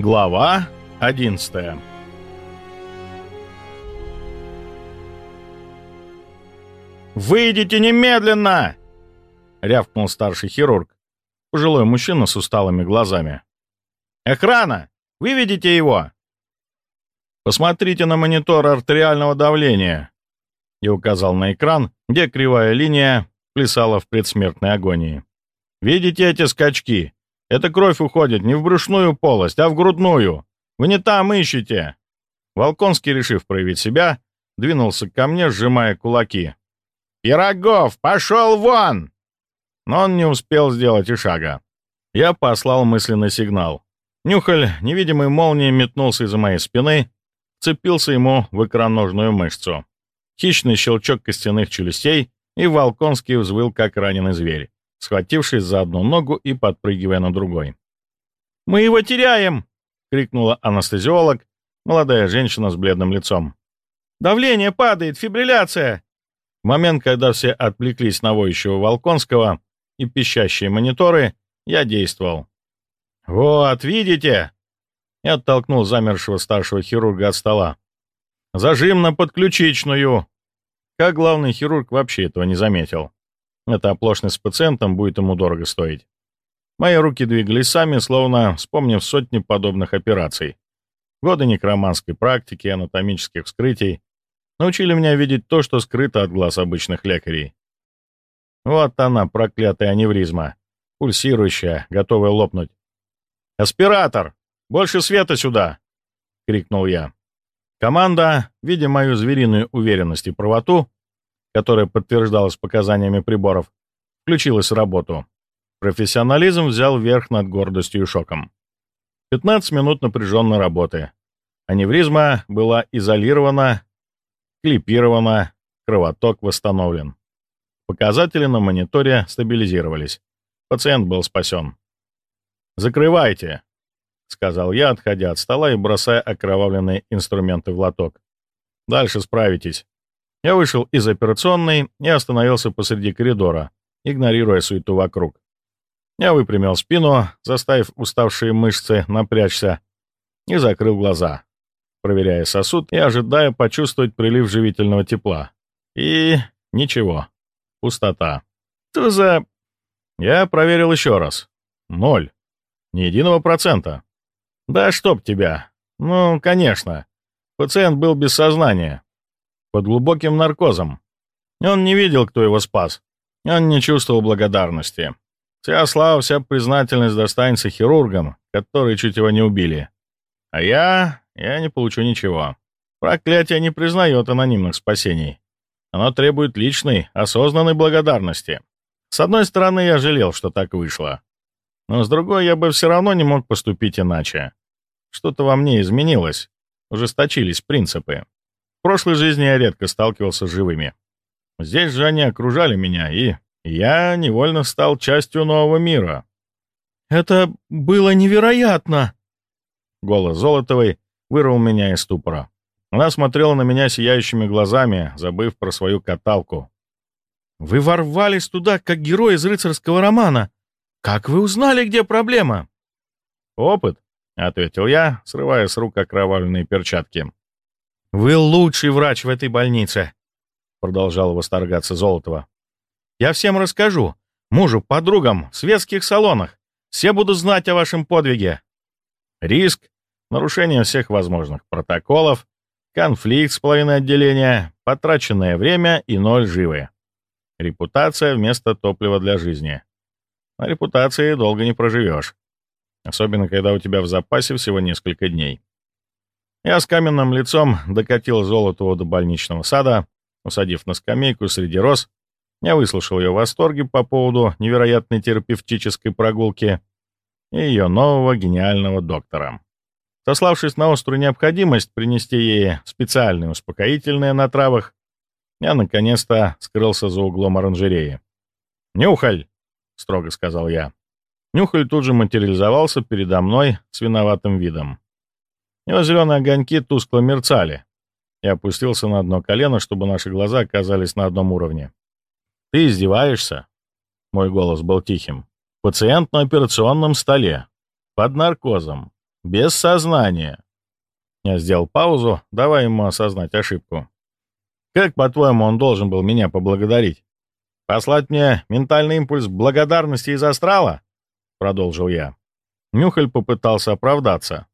Глава 11 «Выйдите немедленно!» — рявкнул старший хирург, пожилой мужчина с усталыми глазами. «Охрана! Выведите его!» «Посмотрите на монитор артериального давления!» Я указал на экран, где кривая линия плясала в предсмертной агонии. «Видите эти скачки? Эта кровь уходит не в брюшную полость, а в грудную. Вы не там ищете!» Волконский, решив проявить себя, двинулся ко мне, сжимая кулаки. «Пирогов, пошел вон!» Но он не успел сделать и шага. Я послал мысленный сигнал. Нюхаль, невидимой молнией, метнулся из-за моей спины, цепился ему в икроножную мышцу. Хищный щелчок костяных челюстей, и Волконский взвыл, как раненый зверь схватившись за одну ногу и подпрыгивая на другой. «Мы его теряем!» — крикнула анестезиолог, молодая женщина с бледным лицом. «Давление падает! Фибрилляция!» В момент, когда все отвлеклись на воющего Волконского и пищащие мониторы, я действовал. «Вот, видите?» Я оттолкнул замершего старшего хирурга от стола. «Зажим на подключичную!» Как главный хирург вообще этого не заметил. Эта оплошность с пациентом будет ему дорого стоить. Мои руки двигались сами, словно вспомнив сотни подобных операций. Годы некроманской практики, анатомических вскрытий научили меня видеть то, что скрыто от глаз обычных лекарей. Вот она, проклятая аневризма, пульсирующая, готовая лопнуть. «Аспиратор! Больше света сюда!» — крикнул я. Команда, видя мою звериную уверенность и правоту, которая подтверждалась показаниями приборов, включилась в работу. Профессионализм взял верх над гордостью и шоком. 15 минут напряженной работы. Аневризма была изолирована, клипирована, кровоток восстановлен. Показатели на мониторе стабилизировались. Пациент был спасен. «Закрывайте», — сказал я, отходя от стола и бросая окровавленные инструменты в лоток. «Дальше справитесь». Я вышел из операционной и остановился посреди коридора, игнорируя суету вокруг. Я выпрямил спину, заставив уставшие мышцы напрячься, и закрыл глаза, проверяя сосуд и ожидая почувствовать прилив живительного тепла. И ничего. Пустота. Что за... Я проверил еще раз. Ноль. Ни единого процента. Да чтоб тебя. Ну, конечно. Пациент был без сознания под глубоким наркозом. Он не видел, кто его спас. Он не чувствовал благодарности. Вся слава, вся признательность достанется хирургам, которые чуть его не убили. А я... я не получу ничего. Проклятие не признает анонимных спасений. Оно требует личной, осознанной благодарности. С одной стороны, я жалел, что так вышло. Но с другой, я бы все равно не мог поступить иначе. Что-то во мне изменилось. Ужесточились принципы. В прошлой жизни я редко сталкивался с живыми. Здесь же они окружали меня, и я невольно стал частью нового мира. «Это было невероятно!» Голос Золотовой вырвал меня из ступора. Она смотрела на меня сияющими глазами, забыв про свою каталку. «Вы ворвались туда, как герой из рыцарского романа. Как вы узнали, где проблема?» «Опыт», — ответил я, срывая с рук окровавленные перчатки. «Вы лучший врач в этой больнице», — продолжал восторгаться Золотова. «Я всем расскажу. Мужу, подругам, в светских салонах. Все будут знать о вашем подвиге». Риск, нарушение всех возможных протоколов, конфликт с половиной отделения, потраченное время и ноль живы. Репутация вместо топлива для жизни. На репутации долго не проживешь. Особенно, когда у тебя в запасе всего несколько дней. Я с каменным лицом докатил Золотого до больничного сада, усадив на скамейку среди роз. Я выслушал ее восторги по поводу невероятной терапевтической прогулки и ее нового гениального доктора. Сославшись на острую необходимость принести ей специальные успокоительные на травах, я наконец-то скрылся за углом оранжереи. «Нюхаль!» — строго сказал я. Нюхаль тут же материализовался передо мной с виноватым видом. Его зеленые огоньки тускло мерцали. Я опустился на одно колено, чтобы наши глаза оказались на одном уровне. «Ты издеваешься?» Мой голос был тихим. «Пациент на операционном столе. Под наркозом. без сознания. Я сделал паузу, давая ему осознать ошибку. Как, по-твоему, он должен был меня поблагодарить? Послать мне ментальный импульс благодарности из астрала? Продолжил я. Нюхаль попытался оправдаться.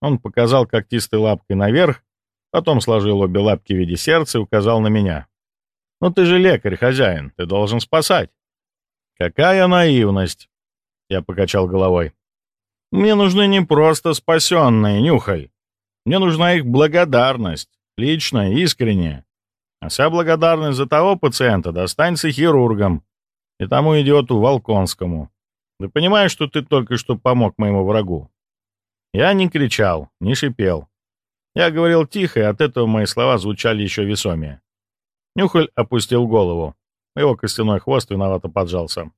Он показал когтистой лапкой наверх, потом сложил обе лапки в виде сердца и указал на меня. «Ну ты же лекарь, хозяин, ты должен спасать». «Какая наивность!» Я покачал головой. «Мне нужны не просто спасенные, Нюхаль. Мне нужна их благодарность, личная, искренняя. А вся благодарность за того пациента достанется хирургам и тому идиоту Волконскому. Ты понимаешь, что ты только что помог моему врагу?» Я не кричал, не шипел. Я говорил тихо, и от этого мои слова звучали еще весомее. Нюхаль опустил голову. Его костяной хвост виновато поджался.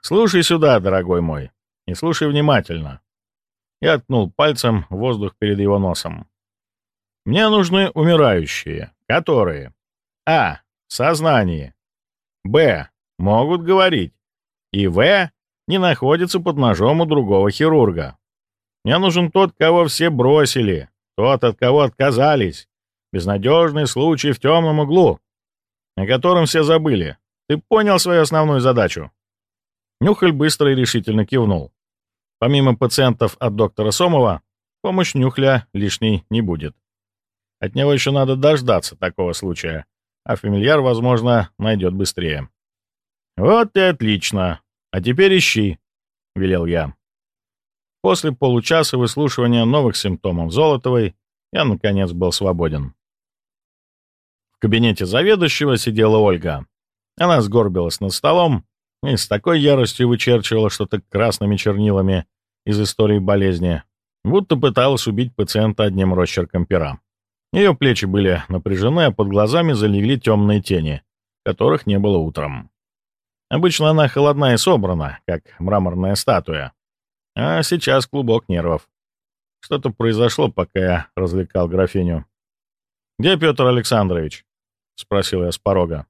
«Слушай сюда, дорогой мой, и слушай внимательно». Я ткнул пальцем в воздух перед его носом. «Мне нужны умирающие, которые А. В сознании. Б. Могут говорить. И В. Не находятся под ножом у другого хирурга. Мне нужен тот, кого все бросили, тот, от кого отказались. Безнадежный случай в темном углу, о котором все забыли. Ты понял свою основную задачу?» Нюхаль быстро и решительно кивнул. Помимо пациентов от доктора Сомова, помощь Нюхля лишней не будет. От него еще надо дождаться такого случая, а фамильяр, возможно, найдет быстрее. «Вот и отлично. А теперь ищи», — велел я. После получаса выслушивания новых симптомов Золотовой я, наконец, был свободен. В кабинете заведующего сидела Ольга. Она сгорбилась над столом и с такой яростью вычерчивала что-то красными чернилами из истории болезни, будто пыталась убить пациента одним росчерком пера. Ее плечи были напряжены, а под глазами залегли темные тени, которых не было утром. Обычно она холодна и собрана, как мраморная статуя. А сейчас клубок нервов. Что-то произошло, пока я развлекал графиню. «Где Петр Александрович?» — спросил я с порога.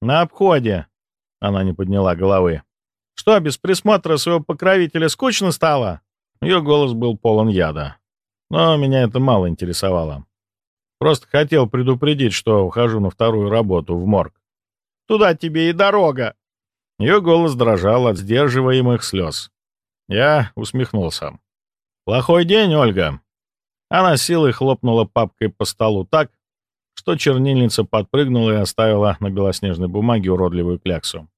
«На обходе», — она не подняла головы. «Что, без присмотра своего покровителя скучно стало?» Ее голос был полон яда. Но меня это мало интересовало. Просто хотел предупредить, что ухожу на вторую работу в морг. «Туда тебе и дорога!» Ее голос дрожал от сдерживаемых слез. Я усмехнулся. «Плохой день, Ольга!» Она силой хлопнула папкой по столу так, что чернильница подпрыгнула и оставила на белоснежной бумаге уродливую кляксу.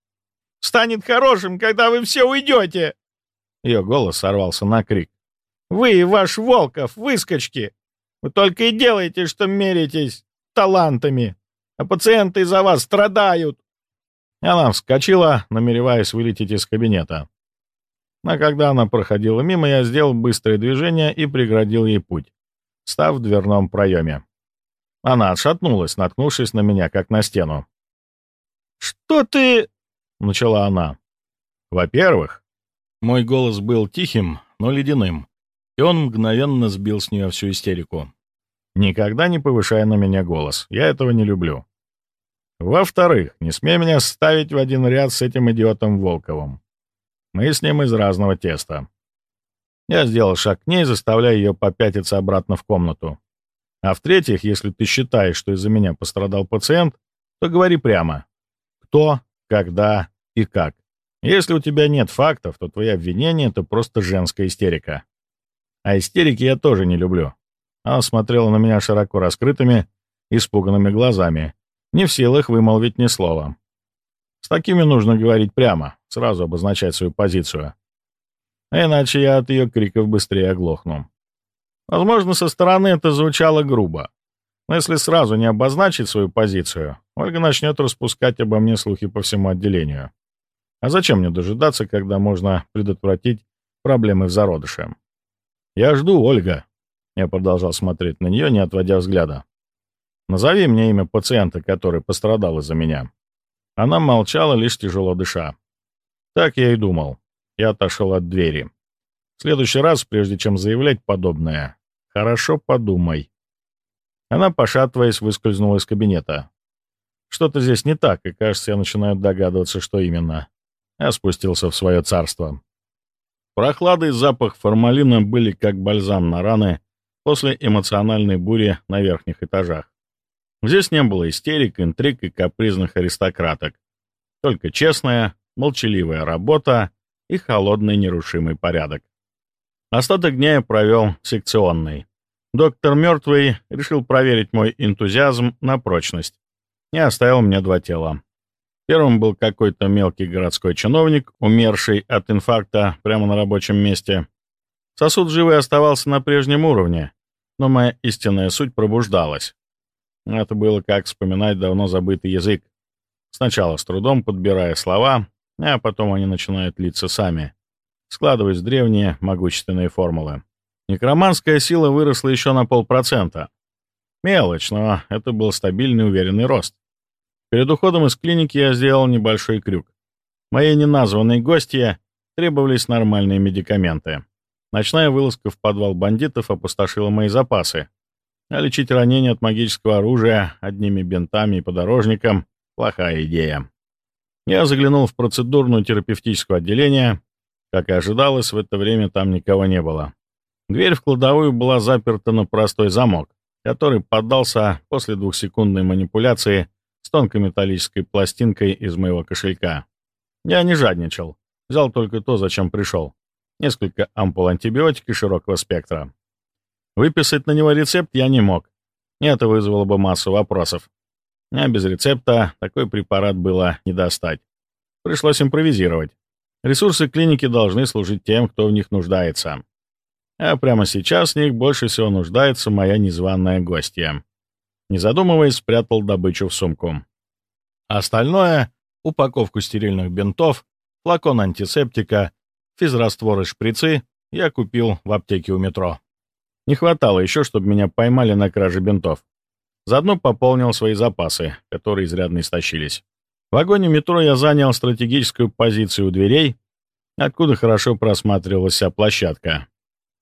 «Станет хорошим, когда вы все уйдете!» Ее голос сорвался на крик. «Вы и ваш Волков, выскочки! Вы только и делаете, что меритесь талантами, а пациенты из-за вас страдают!» Она вскочила, намереваясь вылететь из кабинета. А когда она проходила мимо, я сделал быстрое движение и преградил ей путь, став в дверном проеме. Она отшатнулась, наткнувшись на меня, как на стену. «Что ты...» — начала она. «Во-первых, мой голос был тихим, но ледяным, и он мгновенно сбил с нее всю истерику. Никогда не повышая на меня голос, я этого не люблю. Во-вторых, не смей меня ставить в один ряд с этим идиотом Волковым. Мы с ним из разного теста. Я сделал шаг к ней, заставляя ее попятиться обратно в комнату. А в-третьих, если ты считаешь, что из-за меня пострадал пациент, то говори прямо. Кто, когда и как. Если у тебя нет фактов, то твои обвинения — это просто женская истерика. А истерики я тоже не люблю. Она смотрела на меня широко раскрытыми, испуганными глазами, не в силах вымолвить ни слова. С такими нужно говорить прямо, сразу обозначать свою позицию. А иначе я от ее криков быстрее оглохну. Возможно, со стороны это звучало грубо. Но если сразу не обозначить свою позицию, Ольга начнет распускать обо мне слухи по всему отделению. А зачем мне дожидаться, когда можно предотвратить проблемы в зародыше? «Я жду, Ольга», — я продолжал смотреть на нее, не отводя взгляда. «Назови мне имя пациента, который пострадал из-за меня». Она молчала, лишь тяжело дыша. Так я и думал. Я отошел от двери. В следующий раз, прежде чем заявлять подобное, хорошо подумай. Она, пошатываясь, выскользнула из кабинета. Что-то здесь не так, и, кажется, я начинаю догадываться, что именно. Я спустился в свое царство. Прохлада и запах формалина были как бальзам на раны после эмоциональной бури на верхних этажах. Здесь не было истерик, интриг и капризных аристократок. Только честная, молчаливая работа и холодный нерушимый порядок. Остаток дня я провел секционный. Доктор Мертвый решил проверить мой энтузиазм на прочность и оставил мне два тела. Первым был какой-то мелкий городской чиновник, умерший от инфаркта прямо на рабочем месте. Сосуд живый оставался на прежнем уровне, но моя истинная суть пробуждалась. Это было как вспоминать давно забытый язык. Сначала с трудом подбирая слова, а потом они начинают литься сами, складываясь в древние могущественные формулы. Некроманская сила выросла еще на полпроцента. Мелочь, но это был стабильный уверенный рост. Перед уходом из клиники я сделал небольшой крюк. Моей неназванной гостье требовались нормальные медикаменты. Ночная вылазка в подвал бандитов опустошила мои запасы. А лечить ранения от магического оружия одними бинтами и подорожником — плохая идея. Я заглянул в процедурную терапевтическое отделение. Как и ожидалось, в это время там никого не было. Дверь в кладовую была заперта на простой замок, который поддался после двухсекундной манипуляции с тонкой металлической пластинкой из моего кошелька. Я не жадничал, взял только то, зачем пришел. Несколько ампул антибиотики широкого спектра. Выписать на него рецепт я не мог. Это вызвало бы массу вопросов. А без рецепта такой препарат было не достать. Пришлось импровизировать. Ресурсы клиники должны служить тем, кто в них нуждается. А прямо сейчас в них больше всего нуждается моя незваная гостья. Не задумываясь, спрятал добычу в сумку. Остальное — упаковку стерильных бинтов, флакон антисептика, физраствор и шприцы — я купил в аптеке у метро. Не хватало еще, чтобы меня поймали на краже бинтов. Заодно пополнил свои запасы, которые изрядно истощились. В вагоне метро я занял стратегическую позицию у дверей, откуда хорошо просматривалась вся площадка.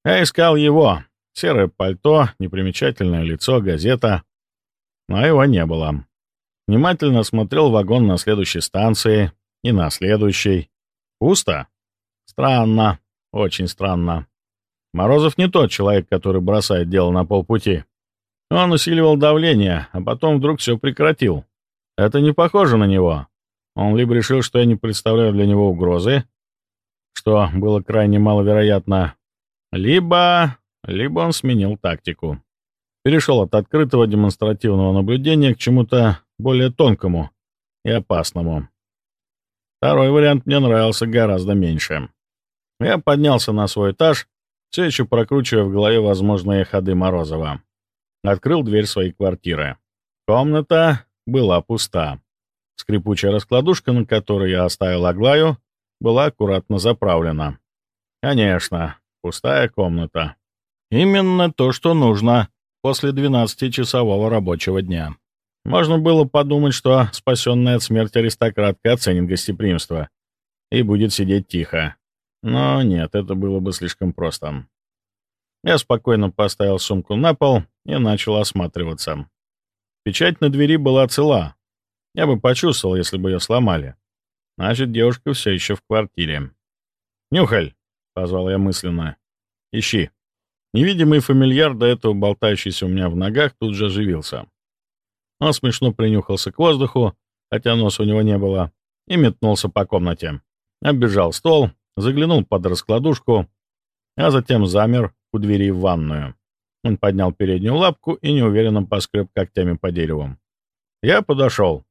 Я искал его. Серое пальто, непримечательное лицо, газета но его не было. Внимательно смотрел вагон на следующей станции и на следующей. Пусто? Странно, очень странно. Морозов не тот человек, который бросает дело на полпути. Он усиливал давление, а потом вдруг все прекратил. Это не похоже на него. Он либо решил, что я не представляю для него угрозы, что было крайне маловероятно, либо... либо он сменил тактику перешел от открытого демонстративного наблюдения к чему-то более тонкому и опасному. Второй вариант мне нравился гораздо меньше. Я поднялся на свой этаж, все еще прокручивая в голове возможные ходы Морозова. Открыл дверь своей квартиры. Комната была пуста. Скрипучая раскладушка, на которой я оставил Аглаю, была аккуратно заправлена. Конечно, пустая комната. Именно то, что нужно после 12-часового рабочего дня. Можно было подумать, что спасенная от смерти аристократка оценит гостеприимство и будет сидеть тихо. Но нет, это было бы слишком просто. Я спокойно поставил сумку на пол и начал осматриваться. Печать на двери была цела. Я бы почувствовал, если бы ее сломали. Значит, девушка все еще в квартире. «Нюхаль!» — позвал я мысленно. «Ищи». Невидимый фамильяр, до этого болтающийся у меня в ногах, тут же оживился. Он смешно принюхался к воздуху, хотя носа у него не было, и метнулся по комнате. Оббежал стол, заглянул под раскладушку, а затем замер у двери в ванную. Он поднял переднюю лапку и неуверенно поскреб когтями по дереву. Я подошел.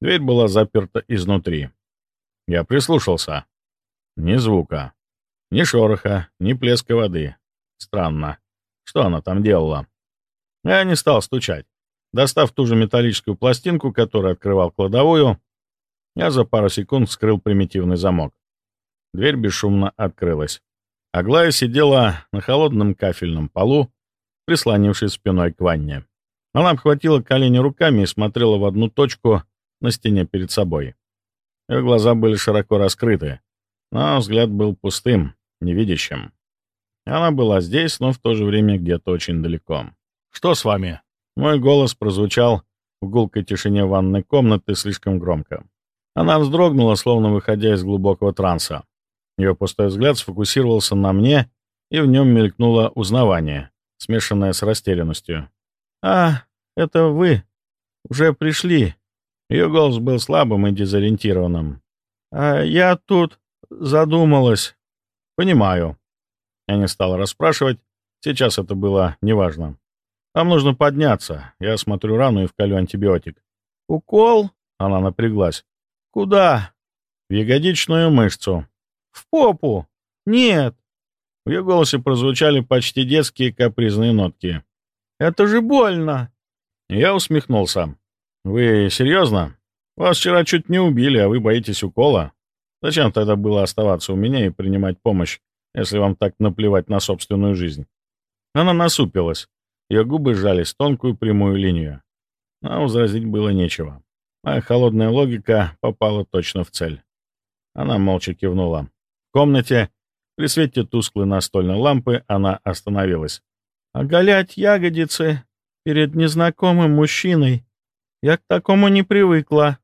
Дверь была заперта изнутри. Я прислушался. Ни звука. Ни шороха, ни плеска воды. Странно. Что она там делала? Я не стал стучать. Достав ту же металлическую пластинку, которая открывал кладовую, я за пару секунд вскрыл примитивный замок. Дверь бесшумно открылась. Аглая сидела на холодном кафельном полу, прислонившись спиной к ванне. Она обхватила колени руками и смотрела в одну точку на стене перед собой. Ее глаза были широко раскрыты, но взгляд был пустым, невидящим. Она была здесь, но в то же время где-то очень далеко. «Что с вами?» Мой голос прозвучал в гулкой тишине ванной комнаты слишком громко. Она вздрогнула, словно выходя из глубокого транса. Ее пустой взгляд сфокусировался на мне, и в нем мелькнуло узнавание, смешанное с растерянностью. «А, это вы. Уже пришли». Ее голос был слабым и дезориентированным. «А я тут задумалась». «Понимаю». Я не стал расспрашивать, сейчас это было неважно. «Вам нужно подняться. Я осмотрю рану и вколю антибиотик». «Укол?» — она напряглась. «Куда?» «В ягодичную мышцу». «В попу?» «Нет». В ее голосе прозвучали почти детские капризные нотки. «Это же больно!» Я усмехнулся. «Вы серьезно? Вас вчера чуть не убили, а вы боитесь укола? Зачем тогда было оставаться у меня и принимать помощь, если вам так наплевать на собственную жизнь?» Она насупилась. Ее губы сжались тонкую прямую линию. А возразить было нечего. Моя холодная логика попала точно в цель. Она молча кивнула. Комнате, при свете тусклой настольной лампы, она остановилась. «Оголять ягодицы перед незнакомым мужчиной. Я к такому не привыкла».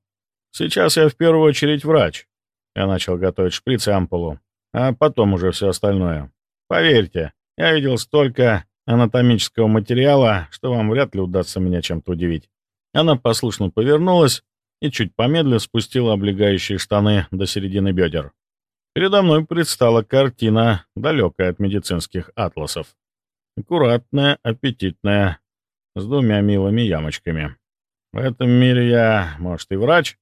«Сейчас я в первую очередь врач». Я начал готовить шприц и ампулу, а потом уже все остальное. Поверьте, я видел столько анатомического материала, что вам вряд ли удастся меня чем-то удивить. Она послушно повернулась и, чуть помедлив, спустила облегающие штаны до середины бедер. Передо мной предстала картина, далекая от медицинских атласов. Аккуратная, аппетитная, с двумя милыми ямочками. В этом мире я, может, и врач,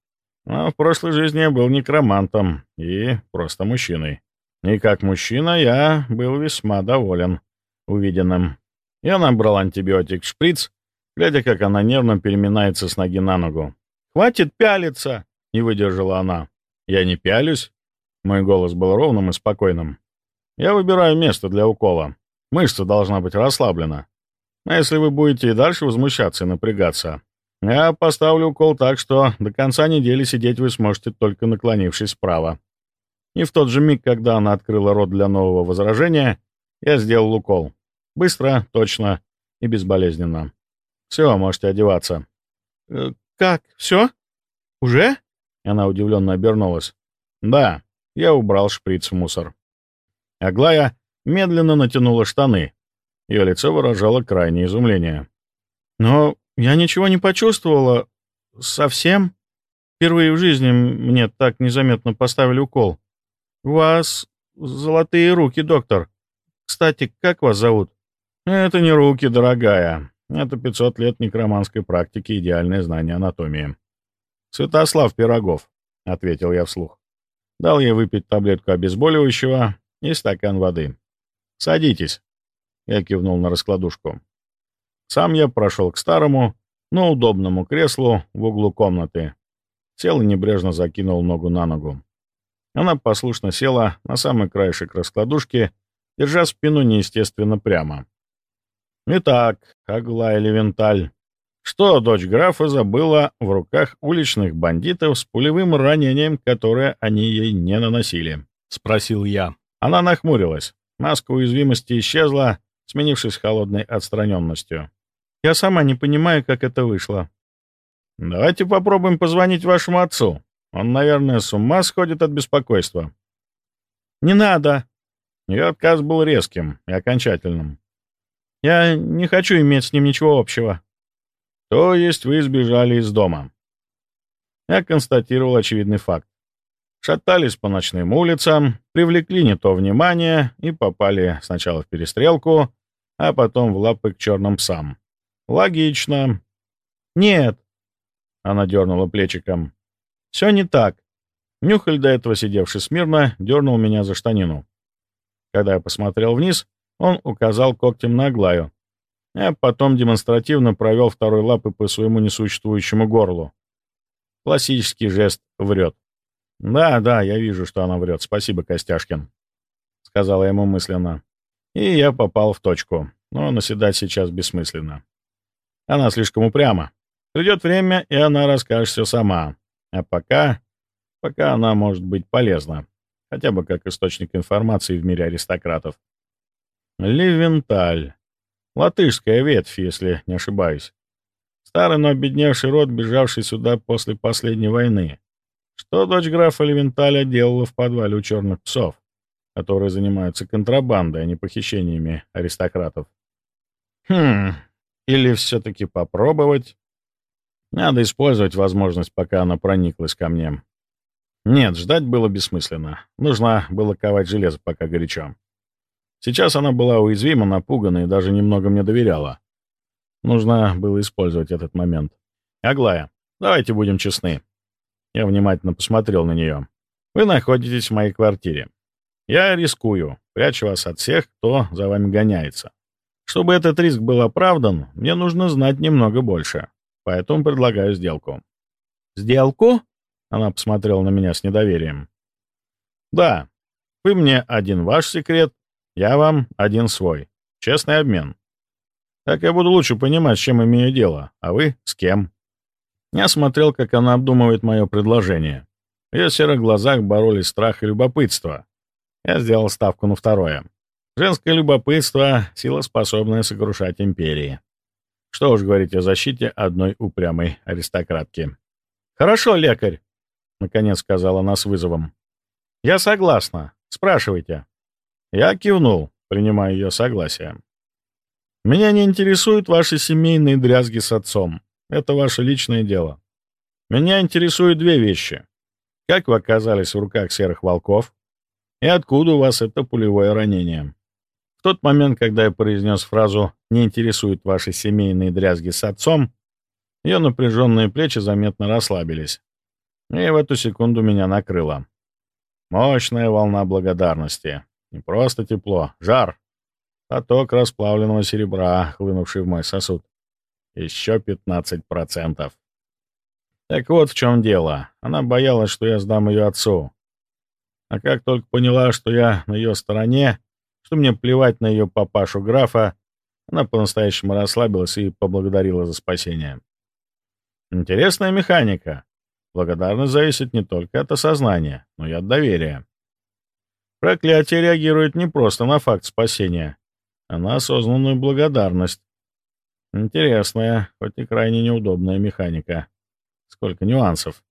но в прошлой жизни я был некромантом и просто мужчиной. И как мужчина я был весьма доволен увиденным. Я набрал антибиотик-шприц, глядя, как она нервно переминается с ноги на ногу. «Хватит пялиться!» — не выдержала она. «Я не пялюсь?» Мой голос был ровным и спокойным. «Я выбираю место для укола. Мышца должна быть расслаблена. А если вы будете и дальше возмущаться и напрягаться, я поставлю укол так, что до конца недели сидеть вы сможете, только наклонившись вправо». И в тот же миг, когда она открыла рот для нового возражения, я сделал укол. Быстро, точно и безболезненно. Все, можете одеваться. «Э, «Как? Все? Уже?» Она удивленно обернулась. «Да, я убрал шприц в мусор». Аглая медленно натянула штаны. Ее лицо выражало крайнее изумление. «Но я ничего не почувствовала. Совсем? Впервые в жизни мне так незаметно поставили укол. У вас золотые руки, доктор. Кстати, как вас зовут?» «Это не руки, дорогая. Это 500 лет некроманской практики, идеальное знание анатомии». «Святослав Пирогов», — ответил я вслух. Дал ей выпить таблетку обезболивающего и стакан воды. «Садитесь», — я кивнул на раскладушку. Сам я прошел к старому, но удобному креслу в углу комнаты. Сел и небрежно закинул ногу на ногу. Она послушно села на самый краешек раскладушки держа спину неестественно прямо. «Итак, Аглая Левенталь, что дочь графа забыла в руках уличных бандитов с пулевым ранением, которое они ей не наносили?» — спросил я. Она нахмурилась. Маска уязвимости исчезла, сменившись холодной отстраненностью. «Я сама не понимаю, как это вышло». «Давайте попробуем позвонить вашему отцу. Он, наверное, с ума сходит от беспокойства». «Не надо!» Ее отказ был резким и окончательным. «Я не хочу иметь с ним ничего общего». «То есть вы сбежали из дома?» Я констатировал очевидный факт. Шатались по ночным улицам, привлекли не то внимание и попали сначала в перестрелку, а потом в лапы к черным псам. Логично. «Нет», — она дернула плечиком. «Все не так». Нюхаль, до этого сидевший смирно, дернул меня за штанину. Когда я посмотрел вниз, он указал когтем на Аглаю, а потом демонстративно провел второй лапой по своему несуществующему горлу. Классический жест «врет». «Да, да, я вижу, что она врет. Спасибо, Костяшкин», — сказала ему мысленно. И я попал в точку, но наседать сейчас бессмысленно. Она слишком упряма. Придет время, и она расскажет все сама. А пока... пока она может быть полезна хотя бы как источник информации в мире аристократов. Ливенталь. Латышская ветвь, если не ошибаюсь. Старый, но обедневший род, бежавший сюда после последней войны. Что дочь графа Левенталя делала в подвале у черных псов? которые занимаются контрабандой, а не похищениями аристократов. Хм, или все-таки попробовать? Надо использовать возможность, пока она прониклась ко мне. Нет, ждать было бессмысленно. Нужно было ковать железо, пока горячо. Сейчас она была уязвима, напугана и даже немного мне доверяла. Нужно было использовать этот момент. «Аглая, давайте будем честны». Я внимательно посмотрел на нее. «Вы находитесь в моей квартире. Я рискую, прячу вас от всех, кто за вами гоняется. Чтобы этот риск был оправдан, мне нужно знать немного больше. Поэтому предлагаю сделку». «Сделку?» Она посмотрела на меня с недоверием. «Да. Вы мне один ваш секрет, я вам один свой. Честный обмен. Так я буду лучше понимать, с чем имею дело, а вы с кем». Я смотрел, как она обдумывает мое предложение. В ее серых глазах боролись страх и любопытство. Я сделал ставку на второе. Женское любопытство — сила, способная сокрушать империи. Что уж говорить о защите одной упрямой аристократки. «Хорошо, лекарь», — наконец сказала она с вызовом. «Я согласна. Спрашивайте». Я кивнул, принимая ее согласие. «Меня не интересуют ваши семейные дрязги с отцом. Это ваше личное дело. Меня интересуют две вещи. Как вы оказались в руках серых волков? И откуда у вас это пулевое ранение?» В тот момент, когда я произнес фразу «не интересуют ваши семейные дрязги с отцом», ее напряженные плечи заметно расслабились. И в эту секунду меня накрыло. Мощная волна благодарности. Не просто тепло, жар. Поток расплавленного серебра, хлынувший в мой сосуд. Еще 15%. Так вот в чем дело. Она боялась, что я сдам ее отцу. А как только поняла, что я на ее стороне, что мне плевать на ее папашу графа, она по-настоящему расслабилась и поблагодарила за спасение. Интересная механика. Благодарность зависит не только от осознания, но и от доверия. Проклятие реагирует не просто на факт спасения, а на осознанную благодарность. Интересная, хоть и крайне неудобная механика. Сколько нюансов.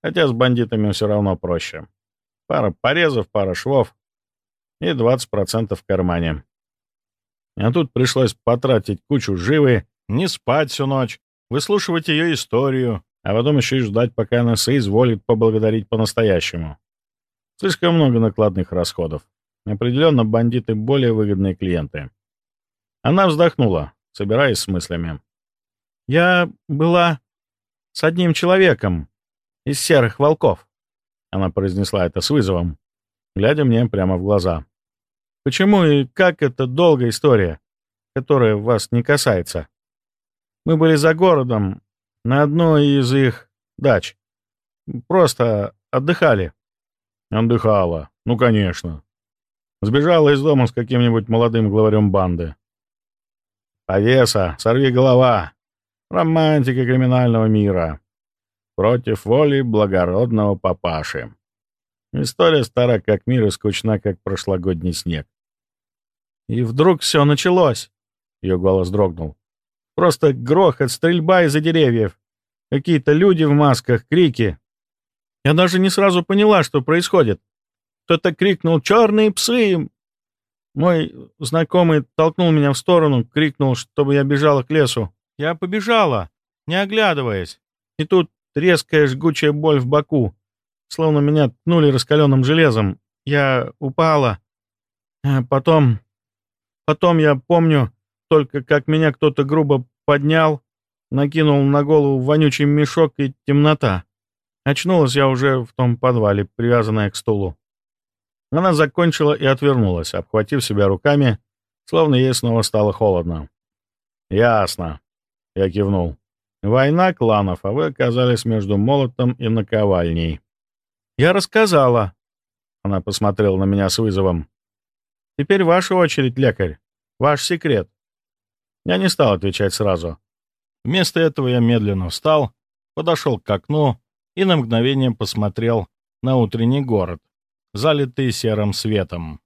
Хотя с бандитами все равно проще. Пара порезов, пара швов, и 20% в кармане. А тут пришлось потратить кучу живы, не спать всю ночь, выслушивать ее историю, а потом еще и ждать, пока она соизволит поблагодарить по-настоящему. Слишком много накладных расходов. Определенно, бандиты — более выгодные клиенты. Она вздохнула, собираясь с мыслями. «Я была с одним человеком из серых волков», — она произнесла это с вызовом, глядя мне прямо в глаза. Почему и как это долгая история, которая вас не касается. Мы были за городом, на одной из их дач. Просто отдыхали. Отдыхала. Ну, конечно. Сбежала из дома с каким-нибудь молодым главарем банды. Повеса, сорви голова. Романтика криминального мира. Против воли благородного папаши. История стара как мир и скучна, как прошлогодний снег. И вдруг все началось. Ее голос дрогнул. Просто грохот, стрельба из-за деревьев. Какие-то люди в масках, крики. Я даже не сразу поняла, что происходит. Кто-то крикнул «Черные псы!». Мой знакомый толкнул меня в сторону, крикнул, чтобы я бежала к лесу. Я побежала, не оглядываясь. И тут резкая жгучая боль в боку, словно меня ткнули раскаленным железом. Я упала. А потом Потом я помню только, как меня кто-то грубо поднял, накинул на голову вонючий мешок и темнота. Очнулась я уже в том подвале, привязанная к стулу. Она закончила и отвернулась, обхватив себя руками, словно ей снова стало холодно. «Ясно», — я кивнул. «Война кланов, а вы оказались между молотом и наковальней». «Я рассказала», — она посмотрела на меня с вызовом. Теперь ваша очередь, лекарь. Ваш секрет. Я не стал отвечать сразу. Вместо этого я медленно встал, подошел к окну и на мгновение посмотрел на утренний город, залитый серым светом.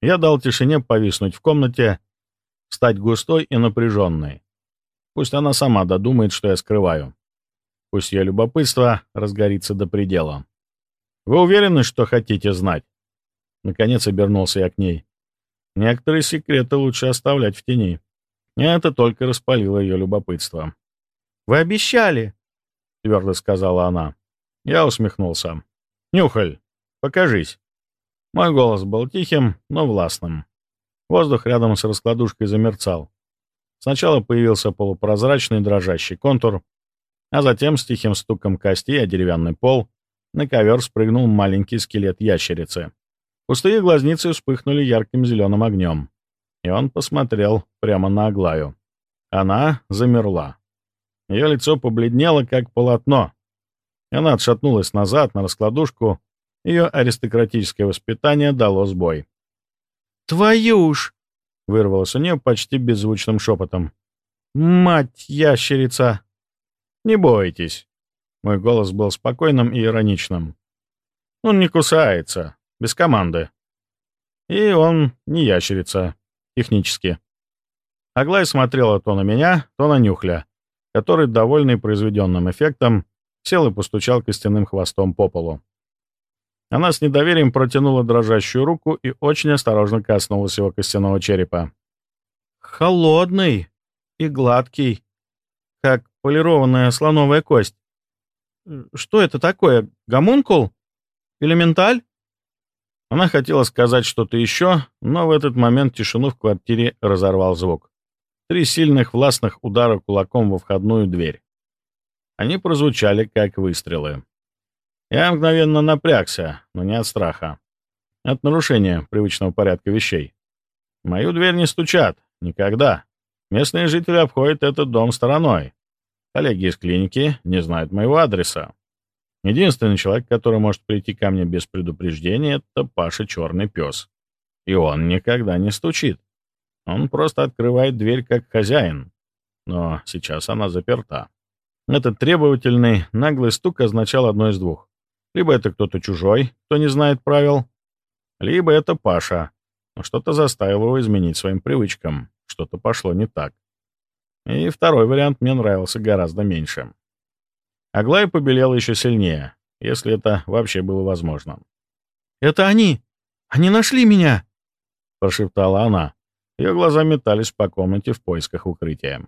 Я дал тишине повиснуть в комнате, стать густой и напряженной. Пусть она сама додумает, что я скрываю. Пусть ее любопытство разгорится до предела. Вы уверены, что хотите знать? Наконец обернулся я к ней. Некоторые секреты лучше оставлять в тени. Это только распалило ее любопытство. «Вы обещали!» — твердо сказала она. Я усмехнулся. «Нюхаль, покажись!» Мой голос был тихим, но властным. Воздух рядом с раскладушкой замерцал. Сначала появился полупрозрачный дрожащий контур, а затем с тихим стуком костей о деревянный пол на ковер спрыгнул маленький скелет ящерицы. Пустые глазницы вспыхнули ярким зеленым огнем, и он посмотрел прямо на Аглаю. Она замерла. Ее лицо побледнело, как полотно. Она отшатнулась назад на раскладушку, ее аристократическое воспитание дало сбой. «Твою ж!» — вырвалось у нее почти беззвучным шепотом. «Мать ящерица!» «Не бойтесь!» Мой голос был спокойным и ироничным. «Он не кусается, без команды. И он не ящерица, технически». Аглай смотрела то на меня, то на Нюхля, который, довольный произведенным эффектом, сел и постучал костяным хвостом по полу. Она с недоверием протянула дрожащую руку и очень осторожно коснулась его костяного черепа. «Холодный и гладкий, как полированная слоновая кость. Что это такое? Гомункул? Элементаль?» Она хотела сказать что-то еще, но в этот момент тишину в квартире разорвал звук. Три сильных властных удара кулаком во входную дверь. Они прозвучали, как выстрелы. Я мгновенно напрягся, но не от страха. От нарушения привычного порядка вещей. В мою дверь не стучат. Никогда. Местные жители обходят этот дом стороной. Коллеги из клиники не знают моего адреса. Единственный человек, который может прийти ко мне без предупреждения, это Паша Черный Пес. И он никогда не стучит. Он просто открывает дверь как хозяин. Но сейчас она заперта. Этот требовательный, наглый стук означал одно из двух. Либо это кто-то чужой, кто не знает правил, либо это Паша, что-то заставило его изменить своим привычкам, что-то пошло не так. И второй вариант мне нравился гораздо меньше. Аглая побелела еще сильнее, если это вообще было возможно. «Это они! Они нашли меня!» — прошептала она. Ее глаза метались по комнате в поисках укрытия.